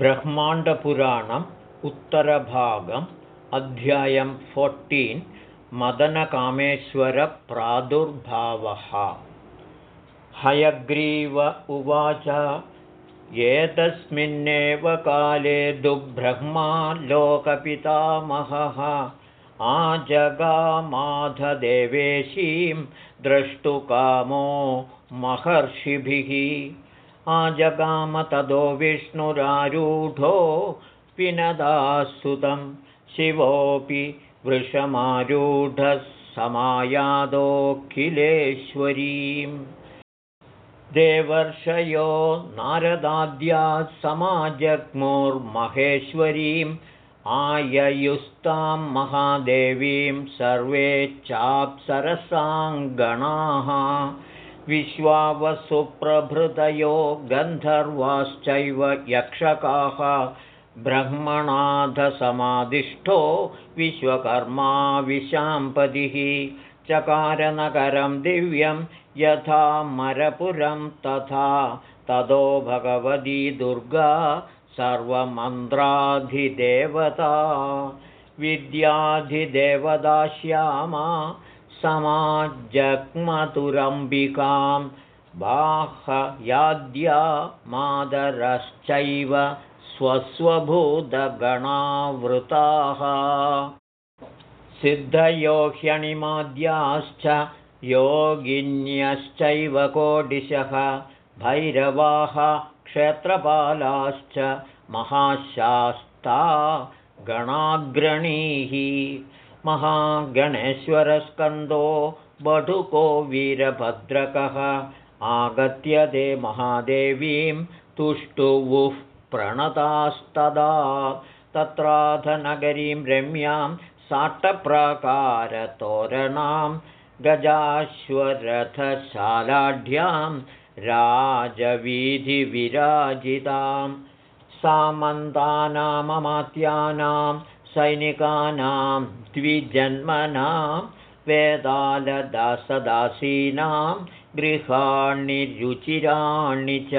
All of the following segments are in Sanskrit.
ब्रह्माण्डपुराणम् उत्तरभागम् अध्यायं फोर्टीन् मदनकामेश्वरप्रादुर्भावः। हयग्रीव उवाच एतस्मिन्नेव काले दुब्रह्मा लोकपितामहः आजगामाधदेवेशीं द्रष्टुकामो महर्षिभिः आजगाम तदो विष्णुरारूढो पिनदासुतं शिवोऽपि वृषमारूढः समायादोऽखिलेश्वरीम् देवर्षयो नारदाद्यात् समाजग्मुर्महेश्वरीम्। आययुस्तां महादेवीं सर्वे चाप्सरसाङ्गणाः विश्वावसुप्रभृतयो गन्धर्वाश्चैव यक्षकाः ब्रह्मणाधसमाधिष्ठो विश्वकर्मा विशाम्पतिः चकारनगरं दिव्यं यथा मरपुरं तथा ततो भगवती दुर्गा सर्वमन्त्राधिदेवता विद्याधिदेवता श्यामा समाजग्मतुरम्बिकां बाह्याद्या मादरश्चैव स्वस्वभूतगणावृताः। सिद्धयो ह्यणिमाद्याश्च योगिन्यश्चैव कोडिशः भैरवाः क्षेत्रपालाश्च महाशास्ता गणाग्रणीः महागणेश्वरस्कन्दो बडुको वीरभद्रकः आगत्य ते महादेवीं तुष्टुवुः प्रणतास्तदा। तत्राधनगरीं रम्यां साट्टप्राकारतोरणां गजाश्वरथशालाढ्यां राजवीधिविराजितां सामन्तानाममात्यानां सैनिकानां द्विजन्मनां वेदालदासदासीनां गृहाणि रुचिराणि च।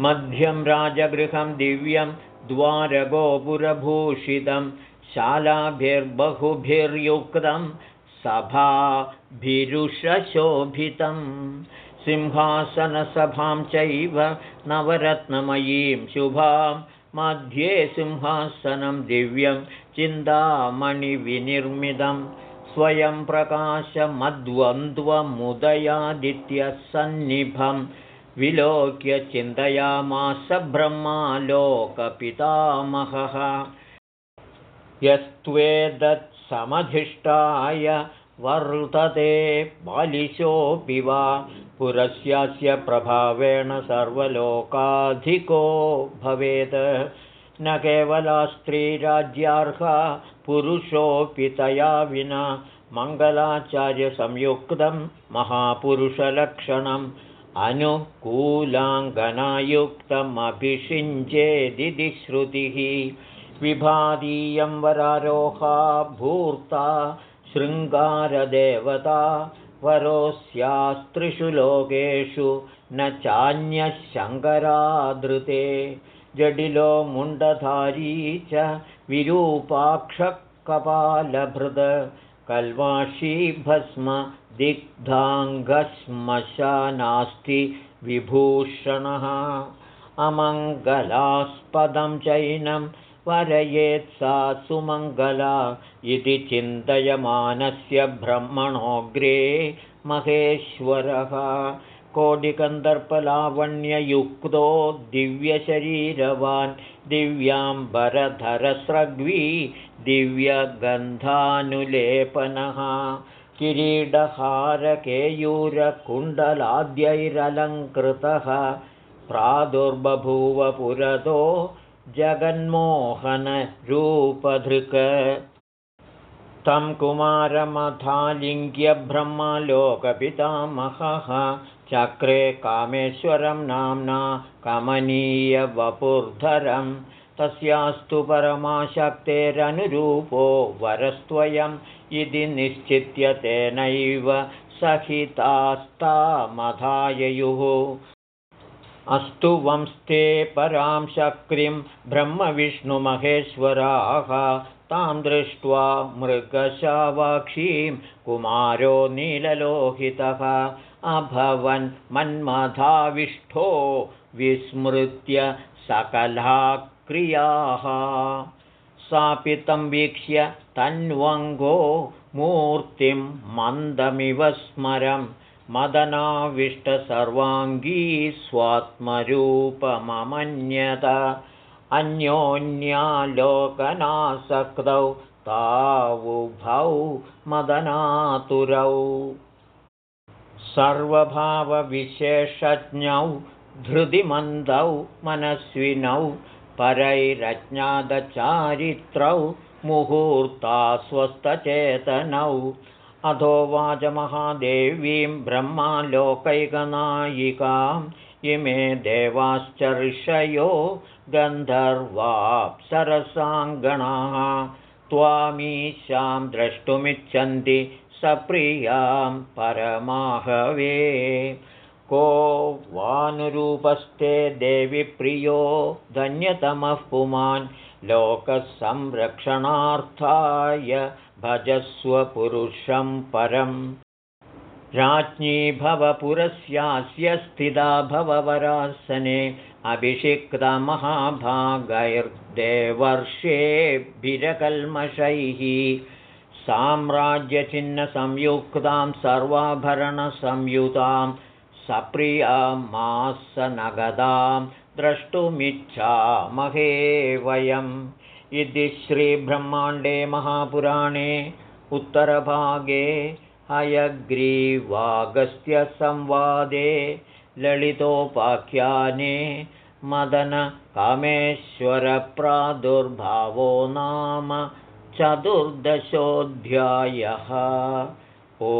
मध्यं राजगृहं दिव्यं द्वारगोपुरभूषितं शालाभिर्बहुभिर्युक्तं सभाभिरुषशोभितं। सिंहासनसभां चैव नवरत्नमयीं शुभां मध्ये सिंहासनं दिव्यं चिन्तामणिविनिर्मितं स्वयं प्रकाशमद्वन्द्वमुदयादित्यसन्निभं विलोक्य चिन्तयामास ब्रह्मालोकपितामहः। यस्त्वेदत्समधिष्ठाय वर्तते बालिशोऽपि वा पुरस्यास्य प्रभावेण सर्वलोकाधिको भवेत्। न केवला स्त्रीराज्यार्हा पुरुषोऽपि तया विना मङ्गलाचार्यसंयुक्तं महापुरुषलक्षणम् अनुकूलाङ्गनायुक्तमभिषिञ्चेदिति श्रुतिः। विभादीयं वरारोहा भूर्ता शृङ्गारदेवता वरोऽस्यास्त्रिषु लोकेषु न चान्यः शङ्करादृते जडिलो मुण्डधारी च विरूपाक्षकपालभृद कल्वाशीभस्म दिग्धाङ्गश्मशानास्ति विभूषणः। अमङ्गलास्पदं चैनं सा सुमङ्गला इति चिन्तयमानस्य ब्रह्मणोऽग्रे महेश्वरः। कोटिकन्दर्पलावण्ययुक्तो दिव्यशरीरवान् दिव्याम्बरधरस्रग्वी दिव्यगन्धानुलेपनः। किरीडहारकेयूरकुण्डलाद्यैरलङ्कृतः प्रादुर्बभूवपुरतो जगन्मोहनरूपधृक्। तं कुमारमथालिङ्ग्यब्रह्मलोकपितामहः चक्रे कामेश्वरं नाम्ना कमनीयवपुर्धरं। तस्यास्तु परमाशक्तेरनुरूपो वरस्त्वयम् इति निश्चित्य तेनैव सहितास्तामधाययुः अस्तु वंस्ते परां शक्रिं ब्रह्मविष्णुमहेश्वराः। तां दृष्ट्वा मृगशावाक्षीं कुमारो नीललोहितः। अभवन् मन्मथाविष्ठो विस्मृत्य सकला क्रियाः सापि तं वीक्ष्य तन्वङ्गो मूर्तिं मन्दमिव स्मरम् मदनाविष्टसर्वाङ्गी स्वात्मरूपममन्यत अन्योन्यालोकनासक्तौ तावुभौ मदनातुरौ। सर्वभावविशेषज्ञौ धृतिमन्दौ मनस्विनौ परैरज्ञातचारित्रौ मुहूर्ता स्वस्थचेतनौ अधोवाचमहादेवीं ब्रह्मालोकैकनायिकाम् इमे देवाश्च ऋषयो गन्धर्वाप्सरसाङ्गणाः। त्वामीशां द्रष्टुमिच्छन्ति सप्रियां परमाहवे। को वानुरूपस्ते देवि प्रियो धन्यतमः पुमान् लोकसंरक्षणार्थाय भजस्वपुरुषं परम्। राज्ञी भवपुरस्यास्य स्थिता भववरासने अभिषिक्तमहाभागैर्देवर्षेभिरकल्मषैः साम्राज्यचिह्नसंयुक्तां सर्वाभरणसंयुतां सप्रियामासनगदां द्रष्टुमिच्छामहे वयम्। इति श्रीब्रह्माण्डे महापुराणे उत्तरभागे हयग्रीवागस्त्यसंवादे ललितोपाख्याने मदनकामेश्वरप्रादुर्भावो नाम चतुर्दशोऽध्यायः। ओ